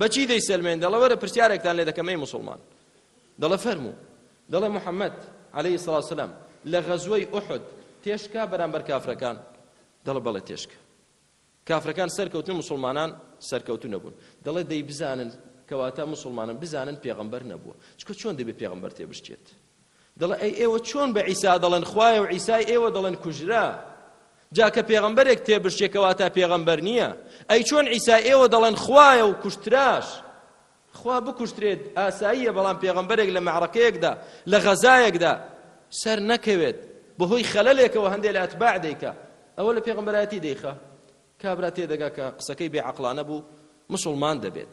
بە چی دەیسەلمێن؟ دەڵێ وەرە پرسیارێکتان لێ دەکەم ئەی موسڵمان دەڵێ فەرموو دەڵێ محەممەد عەلەیهی سڵاو سەلام لە غەزوەی ئوحد تێشکا بەرامبەر کافرەکان دەڵێ بەڵێ تێشکا کافرەکان سەرکەوتن موسڵمانان سەرکەوتو نەبوون دەڵێ دەی بزانن کەواتە موسڵمانن بزانن پێغەمبەر نەبووە چکە چۆن دەبێ پێغەمبەر تێبشکێت دەڵێ ئەی ئێوە چۆن بە عیسا دەڵێن خوایە و عیسای ئێوە دەڵێن کوژرا جا کە پێغەمبەرێک تێبشتێ کەواتە پێغەمبەر نییە ئەی چۆن عیسای ئێوە دەڵێن خوایە و کوشتراش خوا بکوشترێت ئاساییە بەڵام پێغەمبەرێک لە مەعرەکەیەکدا لە غەزایەکدا سەر نەکەوێت بەهۆی خەلەلێکەوە هەندێک لە ئەتباع دەیکا ئەوە لە پێغەمبەرایەتی دەیخا کابرا تێدەگا کە قسەکەی بێعەقڵانە بوو مسلمان دەبێت